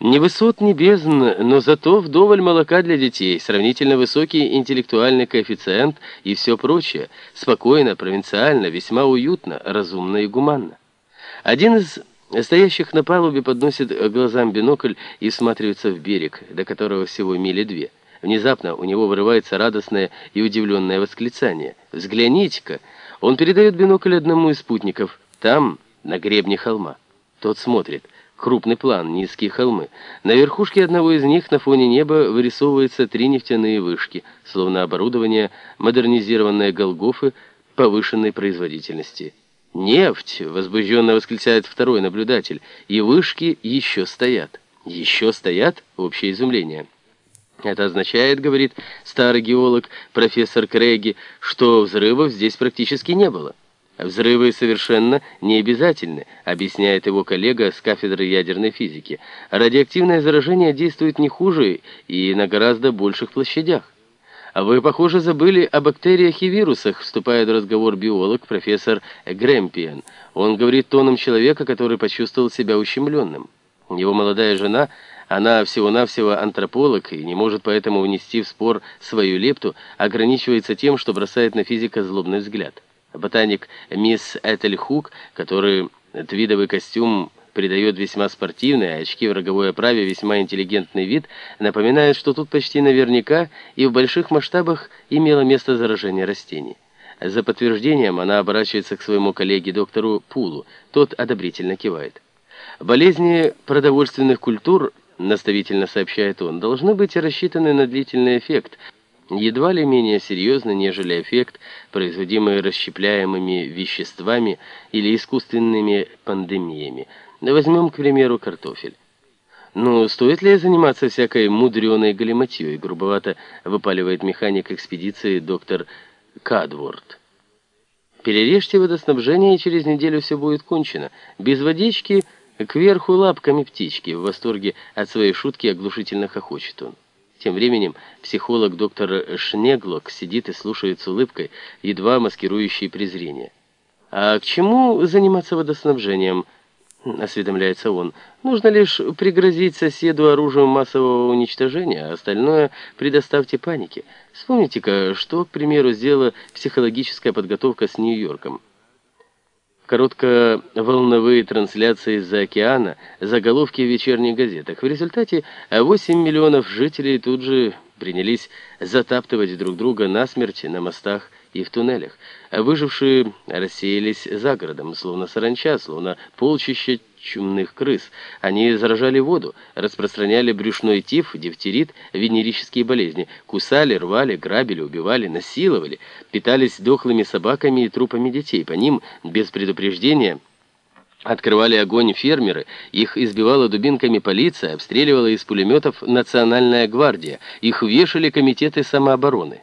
Ни высот, ни но зато вдоволь молока для детей, сравнительно высокий интеллектуальный коэффициент и все прочее. Спокойно, провинциально, весьма уютно, разумно и гуманно. Один из стоящих на палубе подносит глазам бинокль и всматривается в берег, до которого всего мили две. Внезапно у него вырывается радостное и удивленное восклицание. «Взгляните-ка!» Он передает бинокль одному из спутников. Там, на гребне холма. Тот смотрит. Крупный план, низкие холмы. На верхушке одного из них на фоне неба вырисовываются три нефтяные вышки, словно оборудование модернизированной Голгофы повышенной производительности. «Нефть!» — возбужденно восклицает второй наблюдатель. «И вышки еще стоят». «Еще стоят?» — общее изумление. Это означает, говорит старый геолог профессор Крейги, что взрывов здесь практически не было. Взрывы совершенно не обязательны, объясняет его коллега с кафедры ядерной физики. Радиоактивное заражение действует не хуже и на гораздо больших площадях. А вы, похоже, забыли о бактериях и вирусах, вступает в разговор биолог профессор Грэмпиен. Он говорит тоном человека, который почувствовал себя ущемленным. Его молодая жена, она всего-навсего антрополог и не может поэтому внести в спор свою лепту, ограничивается тем, что бросает на физика злобный взгляд. Ботаник мисс Этель Хук, который твидовый костюм придает весьма спортивный, а очки в роговой оправе весьма интеллигентный вид, напоминает, что тут почти наверняка и в больших масштабах имело место заражение растений. За подтверждением она оборачивается к своему коллеге доктору Пулу, тот одобрительно кивает. Болезни продовольственных культур, наставительно сообщает он, должны быть рассчитаны на длительный эффект – едва ли менее серьезно, нежели эффект, производимый расщепляемыми веществами или искусственными пандемиями. Возьмем, к примеру, картофель. «Ну, стоит ли заниматься всякой мудреной галиматьей?» грубовато выпаливает механик экспедиции доктор Кадворд. «Перережьте водоснабжение, и через неделю все будет кончено. Без водички, кверху лапками птички». В восторге от своей шутки оглушительно хохочет он. Тем временем психолог доктор Шнеглок сидит и слушает с улыбкой, едва маскирующей презрение. «А к чему заниматься водоснабжением?» — осведомляется он. «Нужно лишь пригрозить соседу оружием массового уничтожения, а остальное предоставьте панике. Вспомните-ка, что, к примеру, сделала психологическая подготовка с Нью-Йорком». Коротковолновые трансляции из-за океана, заголовки в вечерних газетах. В результате 8 миллионов жителей тут же принялись затаптывать друг друга насмерть на мостах и в туннелях. Выжившие рассеялись за городом, словно саранча, словно полчища чумных крыс. Они заражали воду, распространяли брюшной тиф, дифтерит, венерические болезни, кусали, рвали, грабили, убивали, насиловали, питались дохлыми собаками и трупами детей. По ним, без предупреждения, Открывали огонь фермеры, их избивала дубинками полиция, обстреливала из пулеметов национальная гвардия, их вешали комитеты самообороны.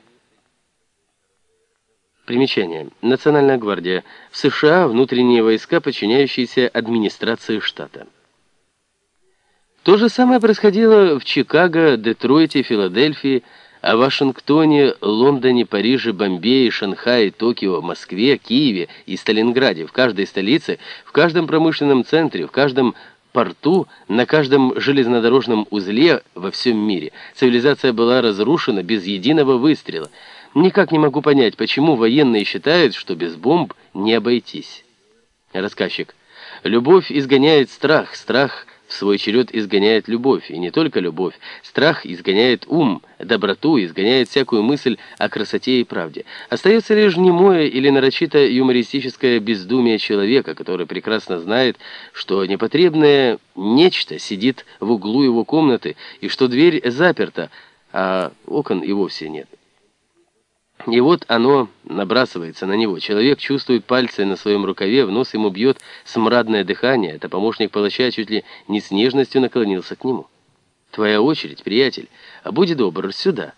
Примечание. Национальная гвардия. В США внутренние войска, подчиняющиеся администрации штата. То же самое происходило в Чикаго, Детройте, Филадельфии, а Вашингтоне, Лондоне, Париже, Бомбее, Шанхае, Токио, Москве, Киеве и Сталинграде, в каждой столице, в каждом промышленном центре, в каждом порту, на каждом железнодорожном узле во всем мире. Цивилизация была разрушена без единого выстрела. Никак не могу понять, почему военные считают, что без бомб не обойтись. Рассказчик. Любовь изгоняет страх, страх в свой черед изгоняет любовь, и не только любовь. Страх изгоняет ум, доброту, изгоняет всякую мысль о красоте и правде. Остается лишь немое или нарочито юмористическое бездумие человека, который прекрасно знает, что непотребное нечто сидит в углу его комнаты, и что дверь заперта, а окон и вовсе нет. И вот оно набрасывается на него. Человек чувствует пальцы на своем рукаве, в нос ему бьет смрадное дыхание. Это помощник палача чуть ли не с нежностью наклонился к нему. «Твоя очередь, приятель. А будь добр, сюда».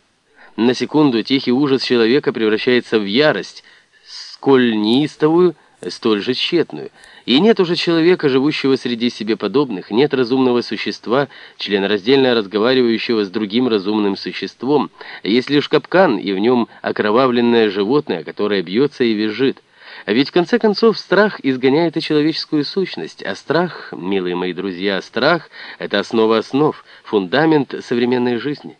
На секунду тихий ужас человека превращается в ярость, сколь неистовую, столь же тщетную. И нет уже человека, живущего среди себе подобных, нет разумного существа, членораздельно разговаривающего с другим разумным существом. Есть лишь капкан, и в нем окровавленное животное, которое бьется и визжит. А ведь в конце концов страх изгоняет и человеческую сущность, а страх, милые мои друзья, страх — это основа основ, фундамент современной жизни.